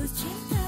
如今